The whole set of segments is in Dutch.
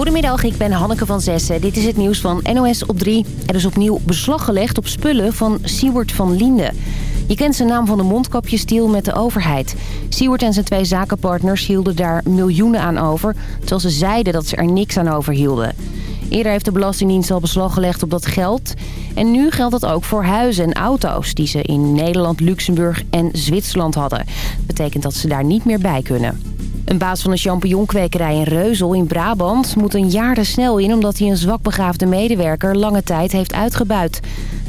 Goedemiddag, ik ben Hanneke van Zessen. Dit is het nieuws van NOS op 3. Er is opnieuw beslag gelegd op spullen van Siewert van Linden. Je kent zijn naam van de mondkapjesdeal met de overheid. Siewert en zijn twee zakenpartners hielden daar miljoenen aan over... terwijl ze zeiden dat ze er niks aan overhielden. Eerder heeft de Belastingdienst al beslag gelegd op dat geld. En nu geldt dat ook voor huizen en auto's... die ze in Nederland, Luxemburg en Zwitserland hadden. Dat betekent dat ze daar niet meer bij kunnen. Een baas van een champignonkwekerij in Reuzel in Brabant moet een jaar te snel in... omdat hij een zwakbegaafde medewerker lange tijd heeft uitgebuit.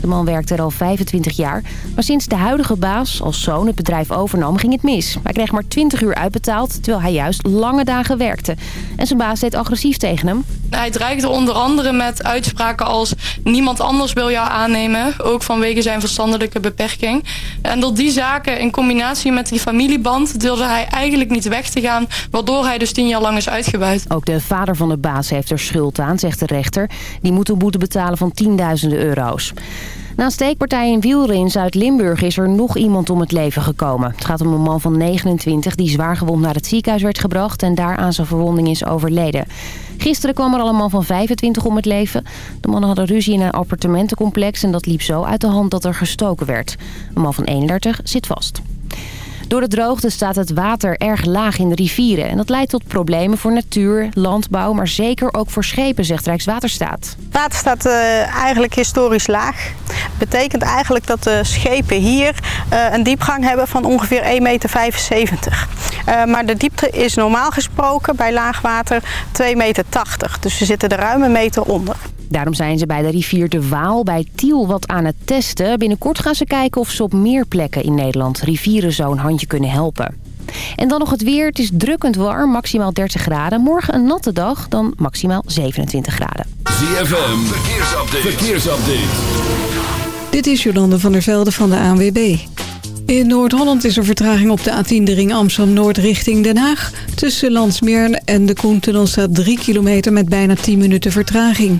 De man werkte er al 25 jaar. Maar sinds de huidige baas als zoon het bedrijf overnam ging het mis. Hij kreeg maar 20 uur uitbetaald terwijl hij juist lange dagen werkte. En zijn baas deed agressief tegen hem. Hij dreigde onder andere met uitspraken als... niemand anders wil jou aannemen, ook vanwege zijn verstandelijke beperking. En door die zaken in combinatie met die familieband... deelde hij eigenlijk niet weg te gaan... waardoor hij dus tien jaar lang is uitgebuit. Ook de vader van de baas heeft er schuld aan, zegt de rechter. Die moet een boete betalen van tienduizenden euro's. Na een steekpartij in Wielren in Zuid-Limburg is er nog iemand om het leven gekomen. Het gaat om een man van 29 die zwaargewond naar het ziekenhuis werd gebracht... en daar aan zijn verwonding is overleden. Gisteren kwam er al een man van 25 om het leven. De mannen hadden ruzie in een appartementencomplex... en dat liep zo uit de hand dat er gestoken werd. Een man van 31 zit vast. Door de droogte staat het water erg laag in de rivieren. En dat leidt tot problemen voor natuur, landbouw, maar zeker ook voor schepen, zegt Rijkswaterstaat. Water staat uh, eigenlijk historisch laag. betekent eigenlijk dat de schepen hier uh, een diepgang hebben van ongeveer 1,75 meter. Uh, maar de diepte is normaal gesproken bij laagwater 2,80 meter. Dus we zitten er ruim een meter onder. Daarom zijn ze bij de rivier de Waal bij Tiel wat aan het testen. Binnenkort gaan ze kijken of ze op meer plekken in Nederland rivieren zo'n handje kunnen helpen. En dan nog het weer. Het is drukkend warm, maximaal 30 graden. Morgen een natte dag, dan maximaal 27 graden. ZFM, verkeersupdate. verkeersupdate. Dit is Jolande van der Velde van de ANWB. In Noord-Holland is er vertraging op de A10 de ring Amsterdam-Noord richting Den Haag. Tussen Landsmeer en de Koentunnel staat 3 kilometer met bijna 10 minuten vertraging.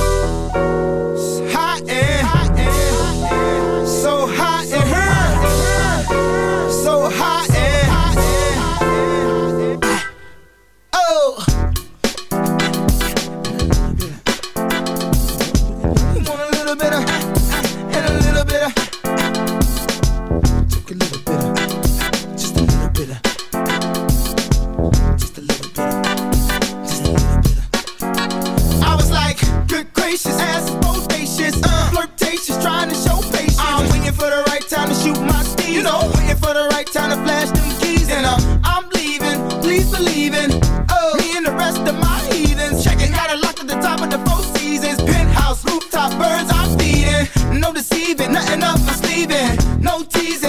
For the right time to shoot my steez. You know, waiting for the right time to flash them keys. And uh, I'm leaving, please believe in. Oh, me and the rest of my heathens. Checking out a lock at the top of the four seasons. Penthouse, rooftop, birds I'm feeding. No deceiving, nothing up my sleeving. No teasing.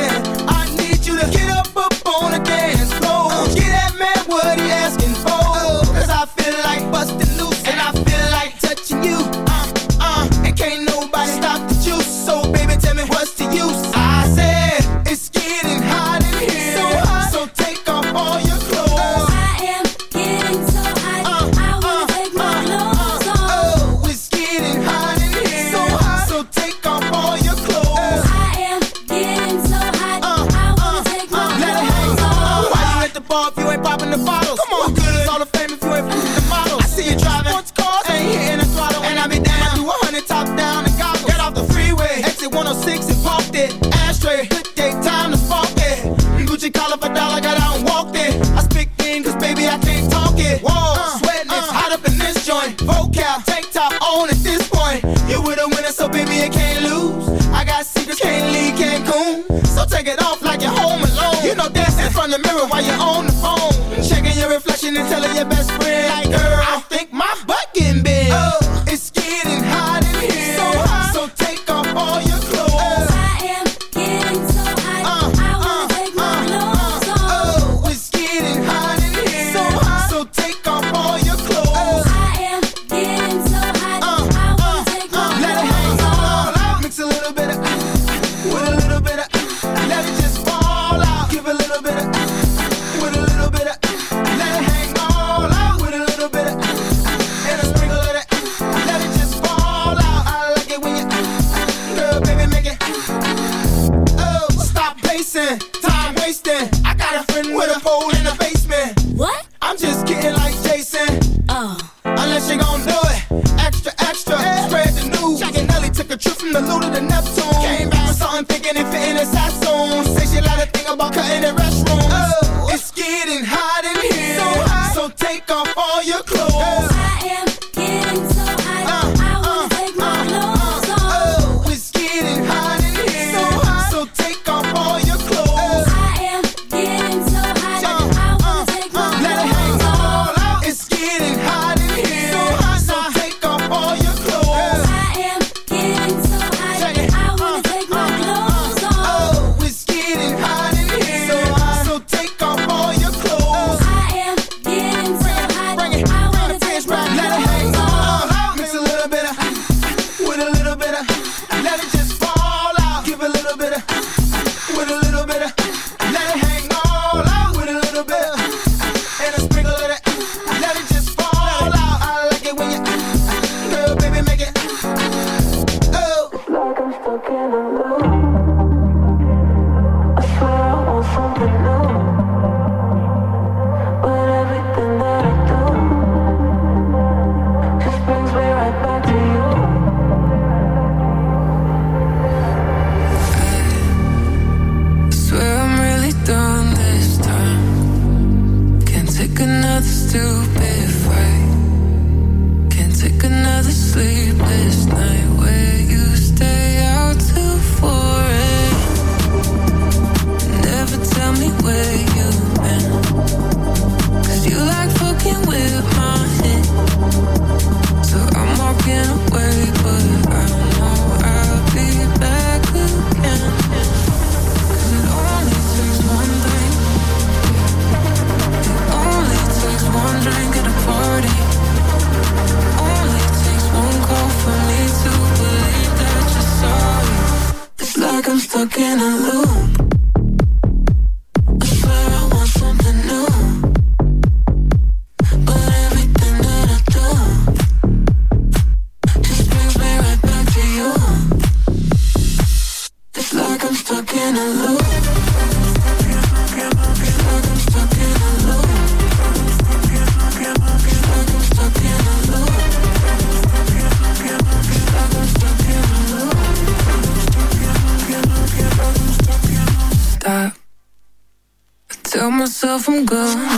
Take it off like you're home alone. You know dancing in front of the mirror while you're on the phone. Checking your reflection and telling your tell myself I'm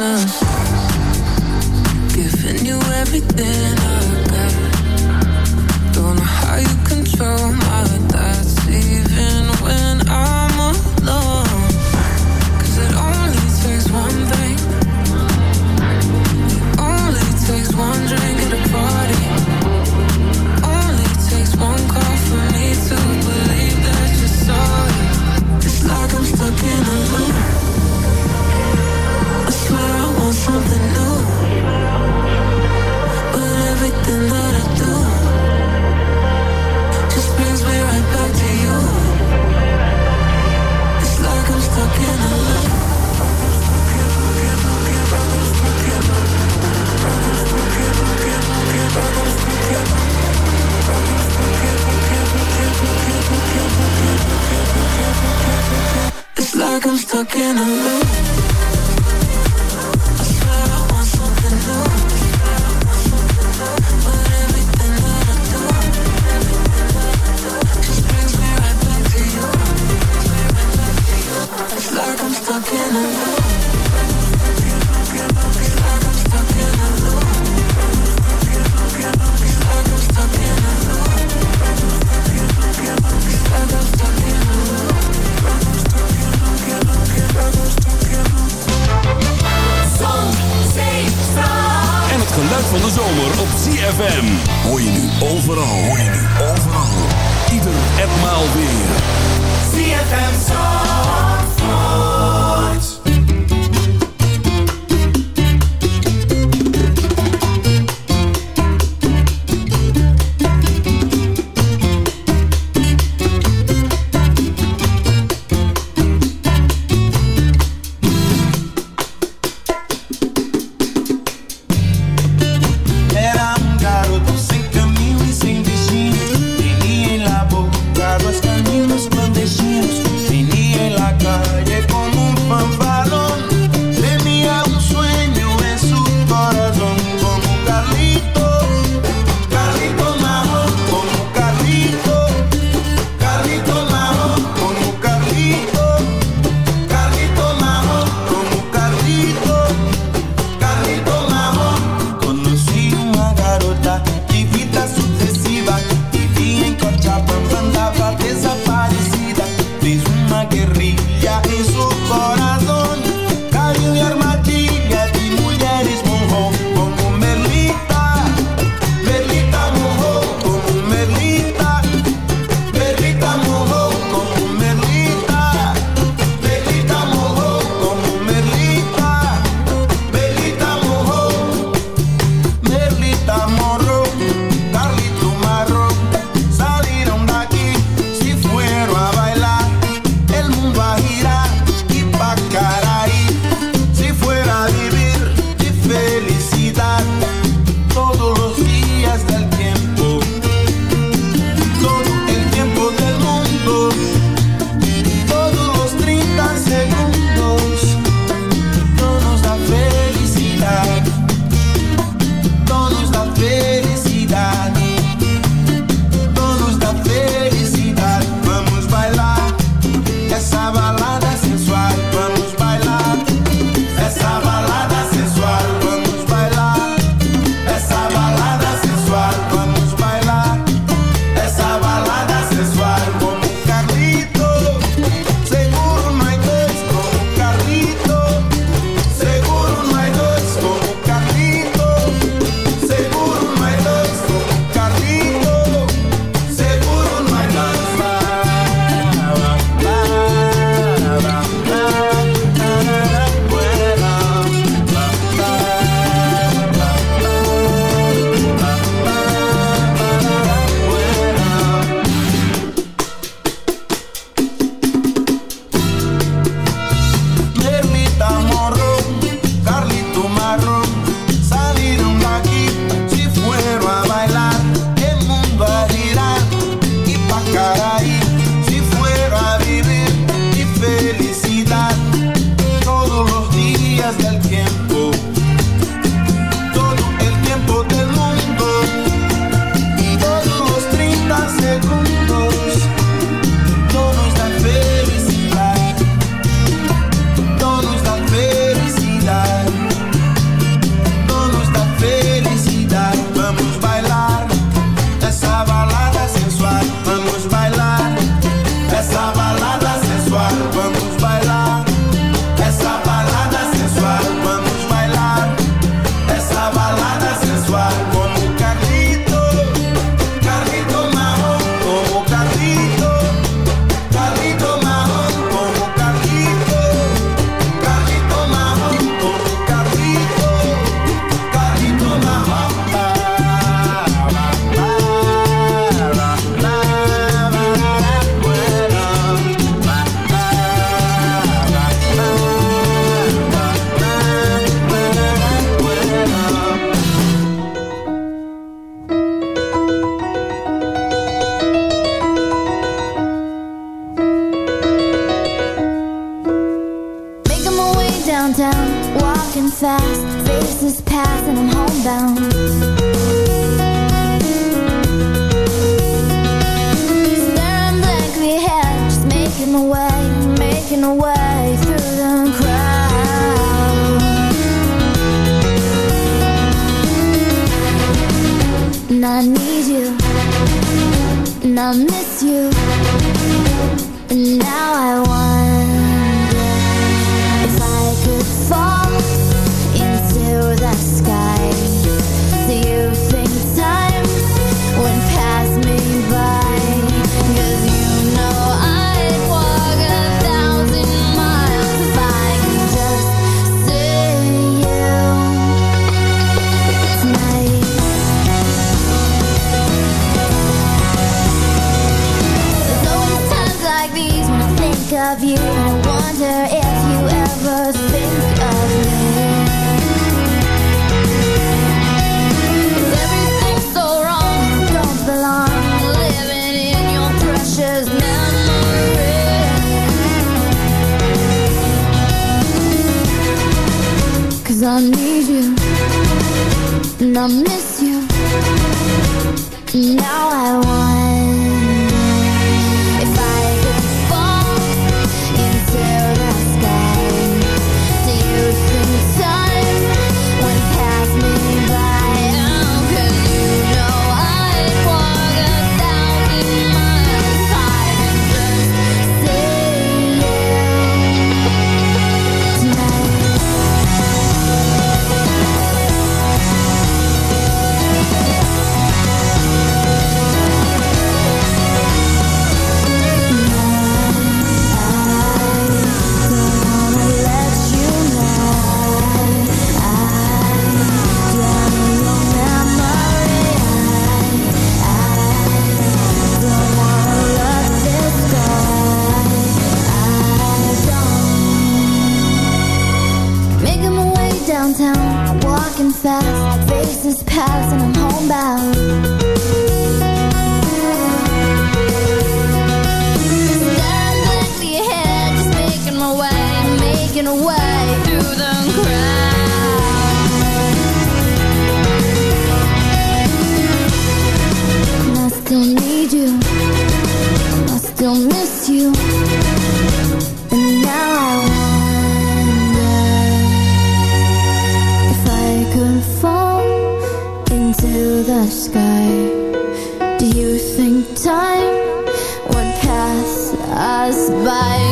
us by?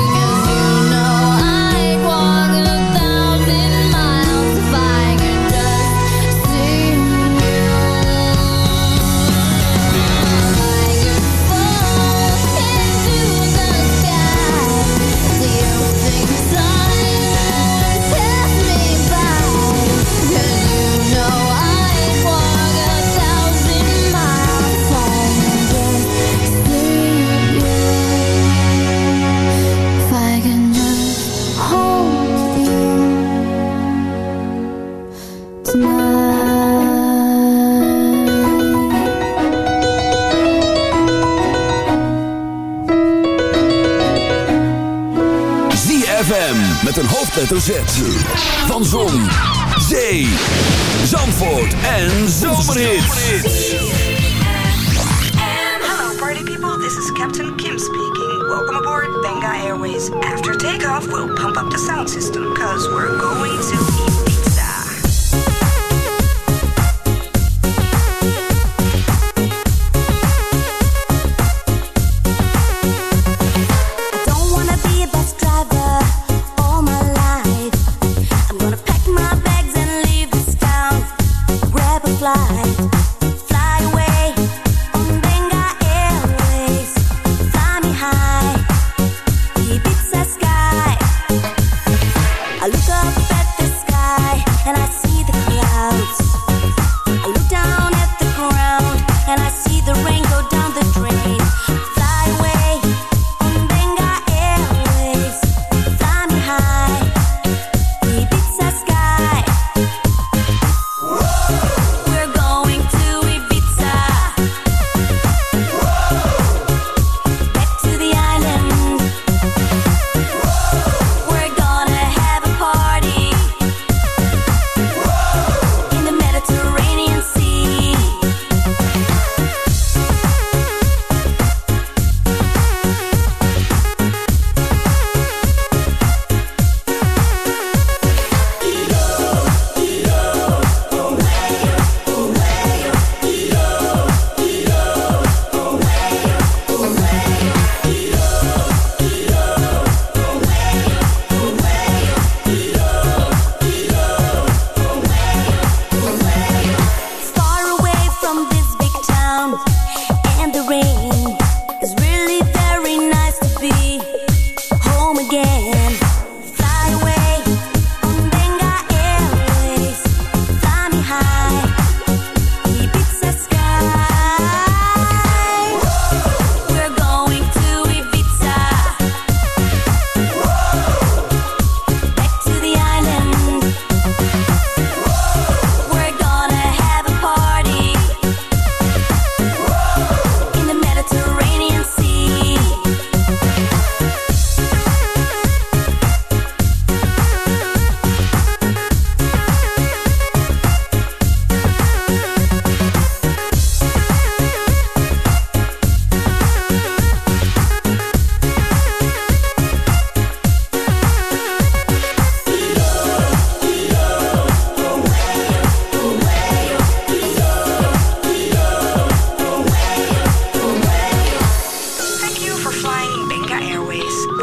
hoofdletter Z. Van Zon, Zee, Zandvoort en Hello party people, this is Captain Kim speaking. Welcome aboard Benga Airways. After takeoff, we'll pump up the sound system, cause we're going to...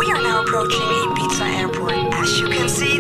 We are now approaching Ibiza Airport. As you can see,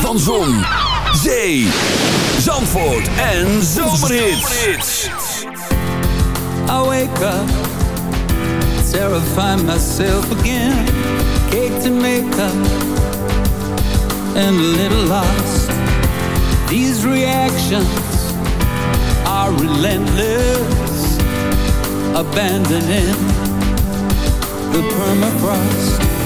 Van Zon, Zee, Zandvoort en Zomerhits. I wake up, terrify myself again. Cake to make up, and a little lost. These reactions are relentless, abandoning the permafrost.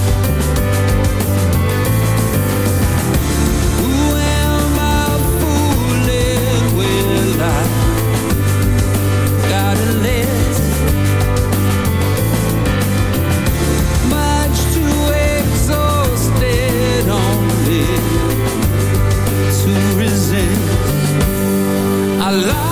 I lost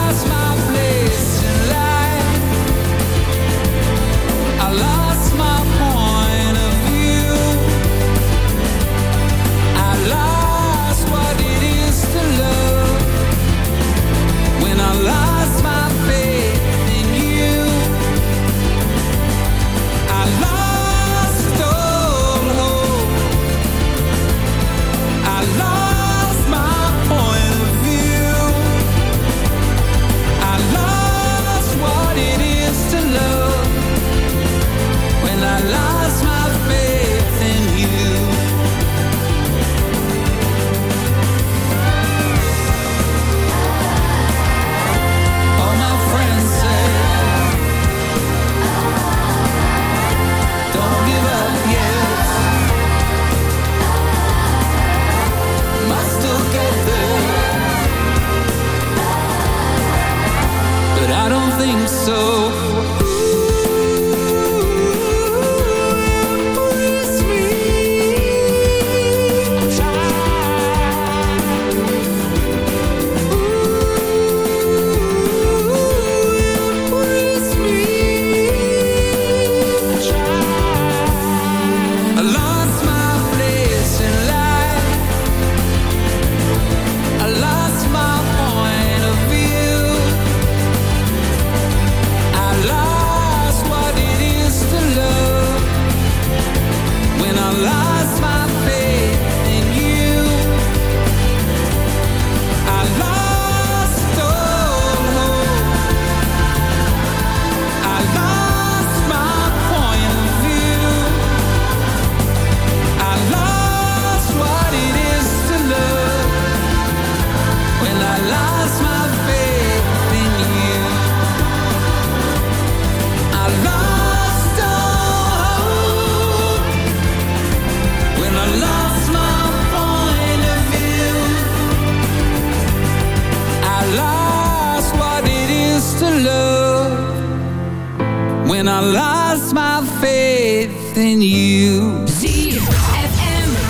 when I lost my faith in you.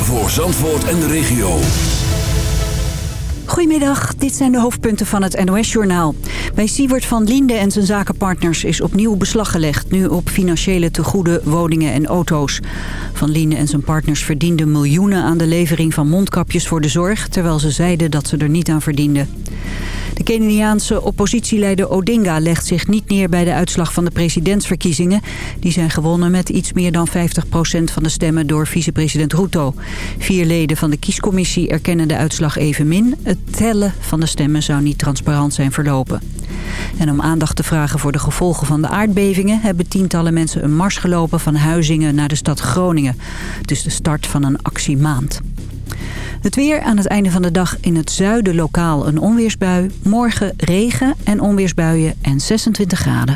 Voor Zandvoort en de regio. Goedemiddag, dit zijn de hoofdpunten van het NOS-journaal. Bij Siewert van Linde en zijn zakenpartners is opnieuw beslag gelegd... nu op financiële tegoeden, woningen en auto's. Van Linde en zijn partners verdienden miljoenen aan de levering van mondkapjes voor de zorg... terwijl ze zeiden dat ze er niet aan verdienden. De Keniaanse oppositieleider Odinga legt zich niet neer bij de uitslag van de presidentsverkiezingen. Die zijn gewonnen met iets meer dan 50% van de stemmen door vicepresident Ruto. Vier leden van de kiescommissie erkennen de uitslag evenmin. Het tellen van de stemmen zou niet transparant zijn verlopen. En om aandacht te vragen voor de gevolgen van de aardbevingen... hebben tientallen mensen een mars gelopen van Huizingen naar de stad Groningen. Het is de start van een actiemaand. Het weer aan het einde van de dag in het zuiden lokaal een onweersbui. Morgen regen en onweersbuien en 26 graden.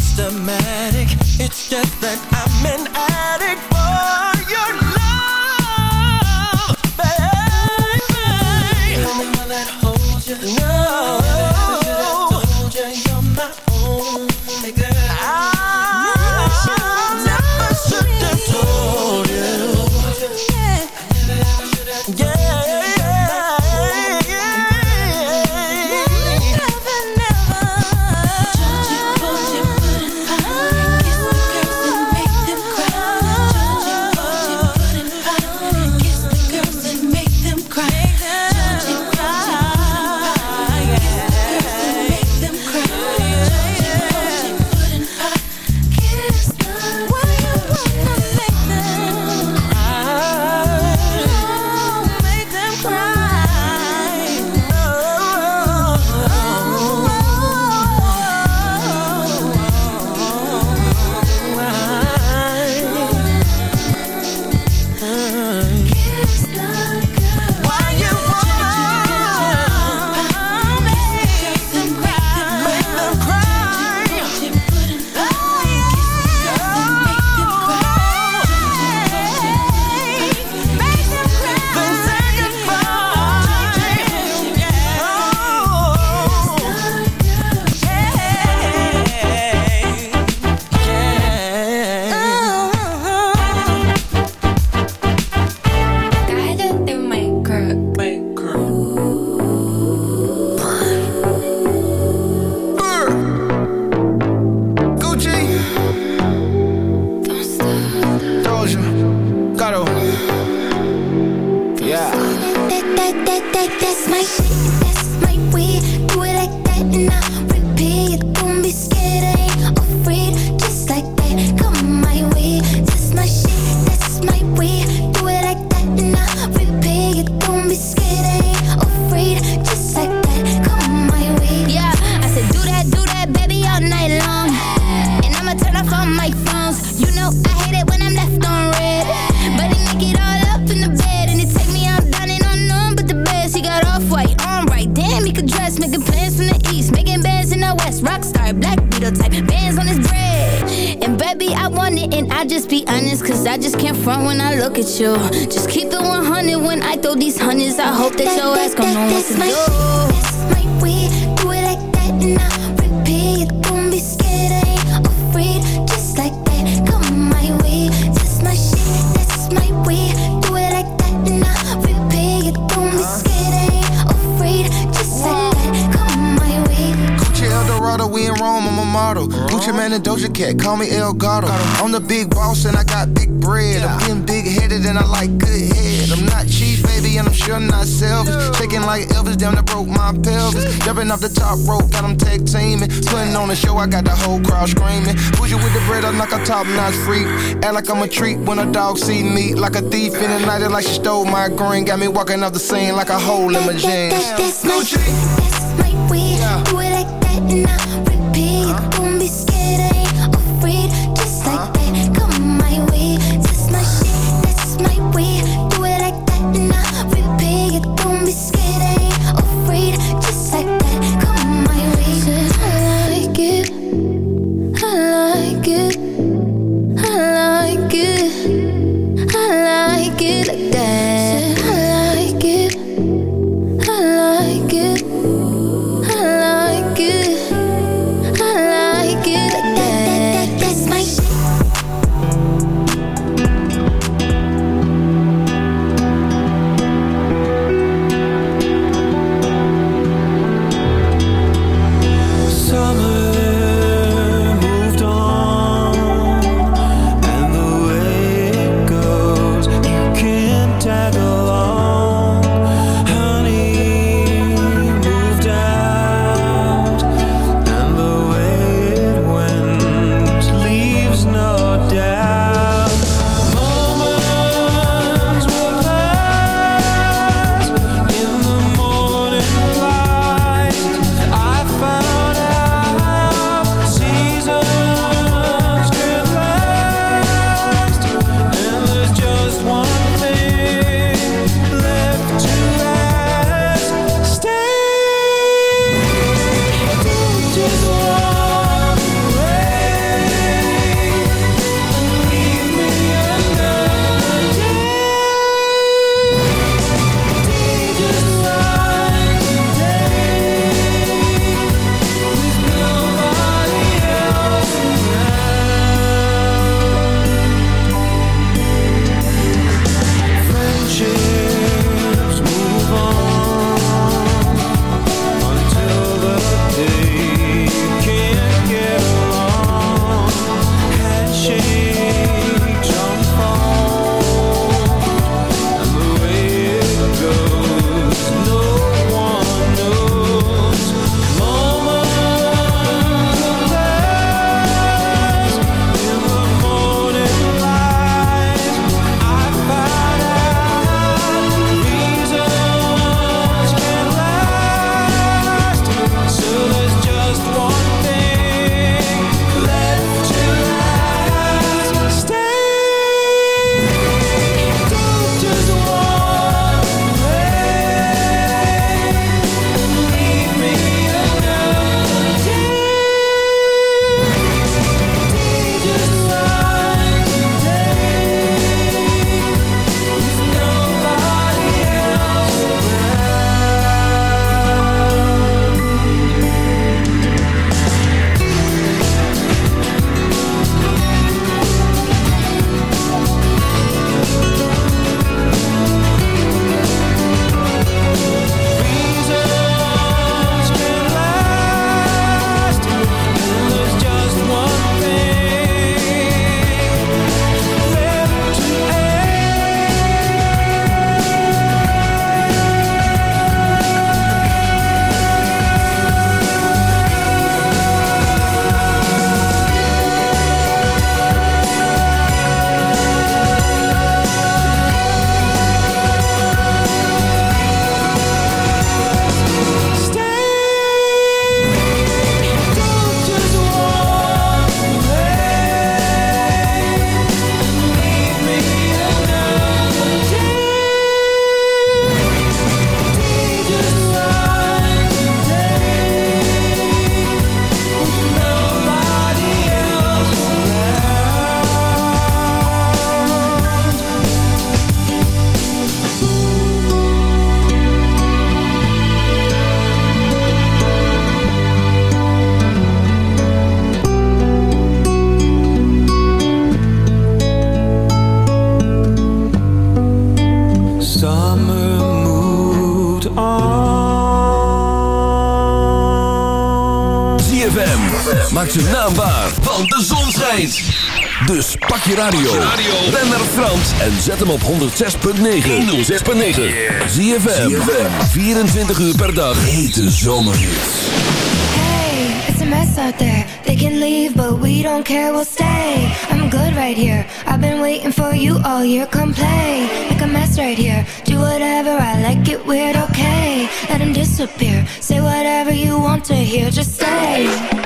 systematic. It's just that I'm an addict for that, that, that, that, that's my shit. That's call me El Gato. I'm the big boss and I got big bread. I'm getting big headed and I like good head. I'm not cheap, baby, and I'm sure not selfish. Shaking like Elvis, damn, that broke my pelvis. Jumping off the top rope, got them tag teaming. Putting on a show, I got the whole crowd screaming. Push you with the bread, I'm like a top notch freak. Act like I'm a treat when a dog see me. Like a thief in the night, like she stole my green. Got me walking off the scene like a hole in my jeans. That's my that's my way. Do it like that and I Dus pak je radio. Ben naar Frans en zet hem op 106.9. 106.9. Zie je 24 uur per dag. Hete zomerhits. Hey, it's a mess out there. They can leave, but we don't care. We'll stay. I'm good right here. I've been waiting for you all year. Come play. Make a mess right here. Do whatever I like. It weird, okay. Let him disappear. Say whatever you want to hear. Just say.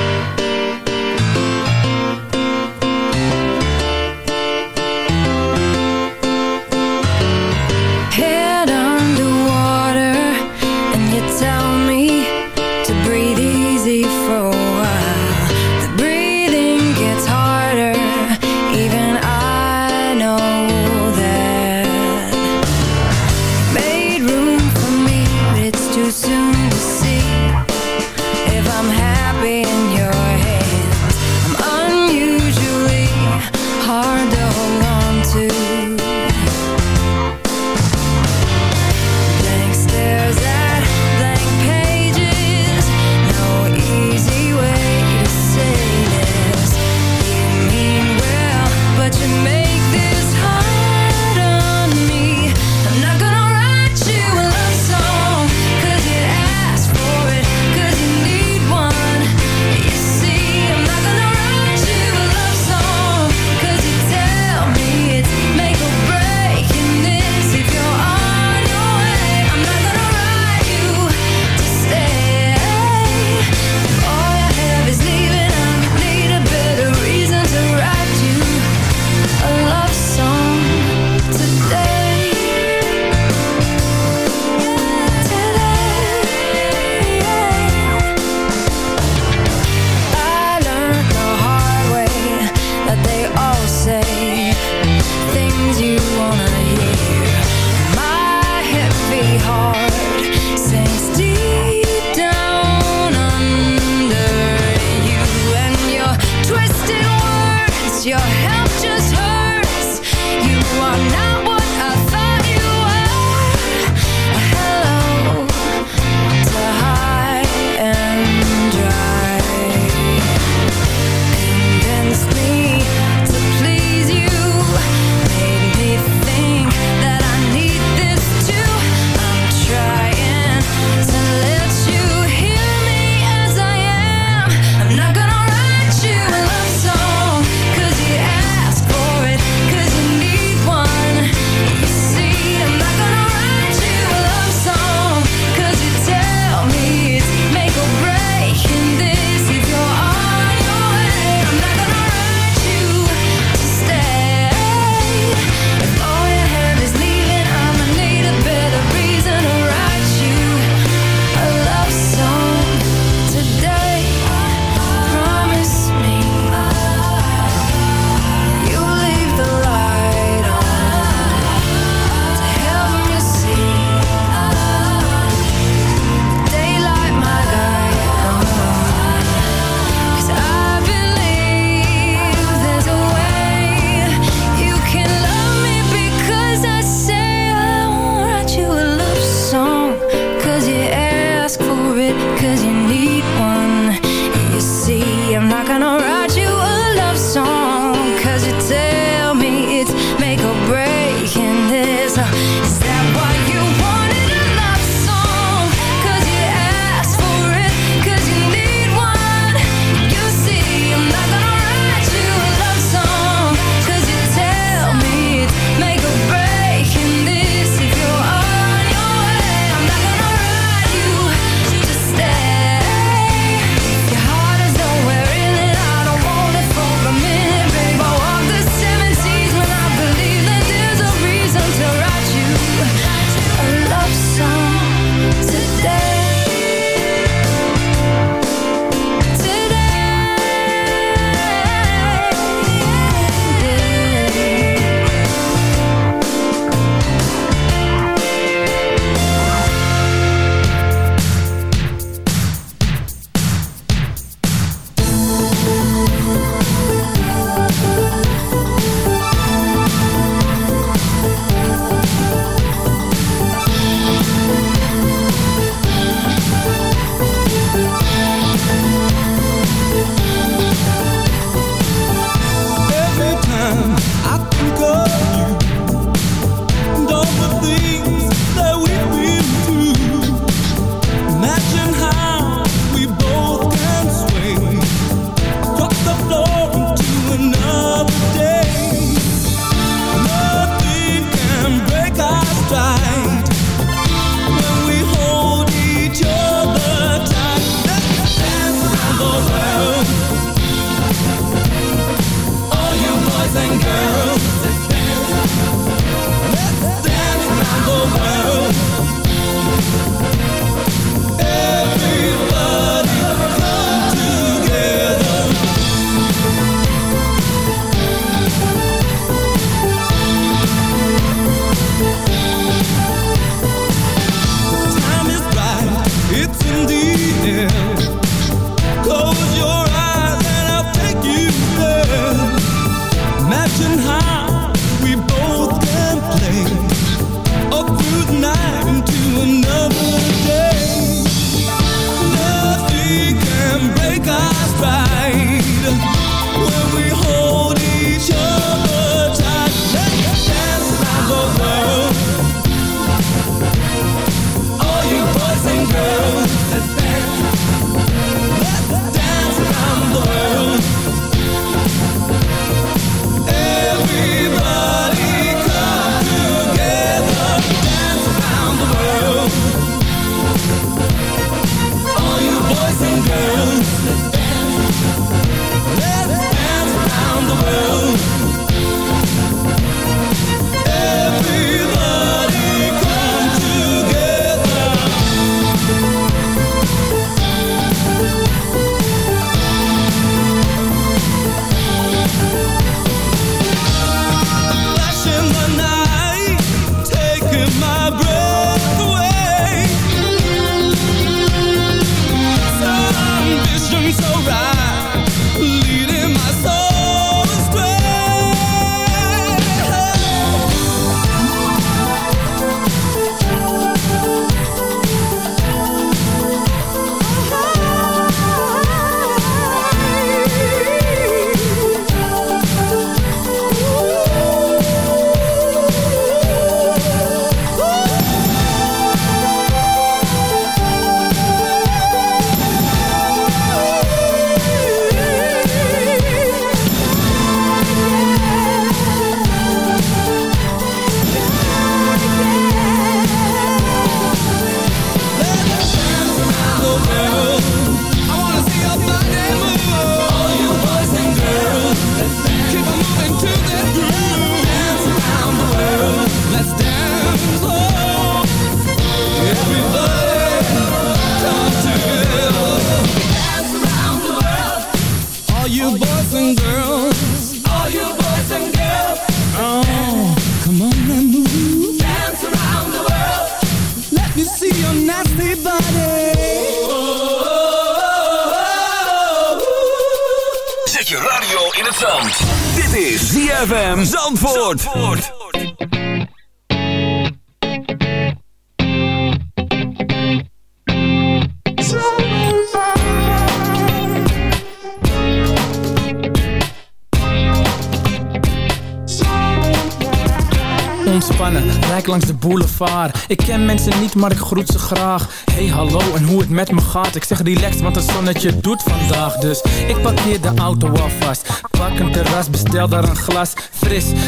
Ik ken mensen niet, maar ik groet ze graag. Hey hallo en hoe het met me gaat? Ik zeg relaxed, want het zonnetje doet vandaag. Dus ik parkeer de auto alvast. Pak een terras, bestel daar een glas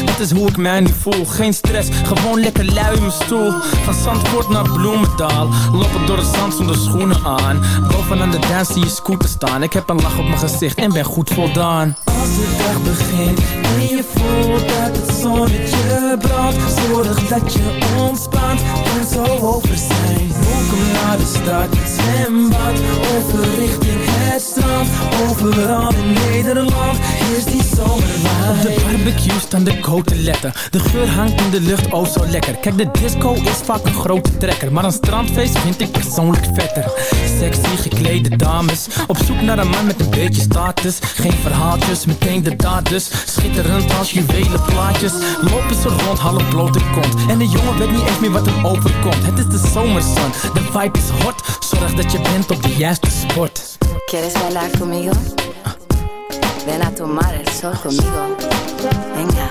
Dat is hoe ik mij nu voel. Geen stress, gewoon lekker lui in mijn stoel. Van Zandvoort naar Bloemendaal. Lopen door het zand zonder schoenen aan. Bovenaan de dance zie je scooter staan. Ik heb een lach op mijn gezicht en ben goed voldaan. Als de dag begint en je voelt dat het zonnetje brandt Zorg dat je ontspant en zo over zijn naar de stad, zwembad Over richting het strand. Overal in Nederland is die zomerwijn Op de barbecue staan de koteletten De geur hangt in de lucht, oh zo lekker. Kijk de disco is vaak een grote trekker. Maar een strandfeest vind ik persoonlijk vetter. Sexy geklede dames Op zoek naar een man met een beetje status. Geen verhaaltjes, meteen de daders Schitterend als juwelen plaatjes. Lopen ze rond, half blote kont. En de jongen weet niet eens meer wat hem overkomt. Het is de zomerzon, de vibe is hot. Zorg dat je bent op de juiste spot. ¿Quieres bailar conmigo? Ven a tomar el sol conmigo. Venga,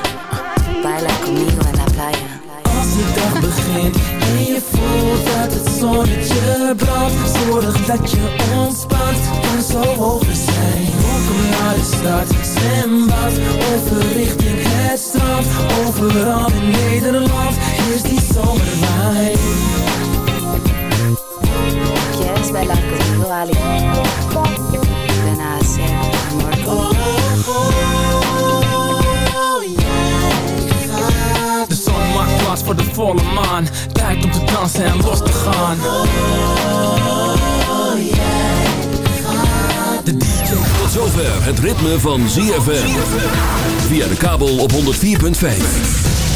baila conmigo en la playa. Als de dag begint en je voelt dat het zonnetje brandt Zorg dat je ontspant. En zo over zijn. Welkom naar de stad, zwembad richting het strand. Overal in Nederland is die zomerwijn ¿Quieres bailar Ali? Ven a hacer amor conmigo. De zon maakt plaats voor de volle maan Tijd om te dansen en los te gaan De DJ Tot zover het ritme van ZFM. Via de kabel op 104.5.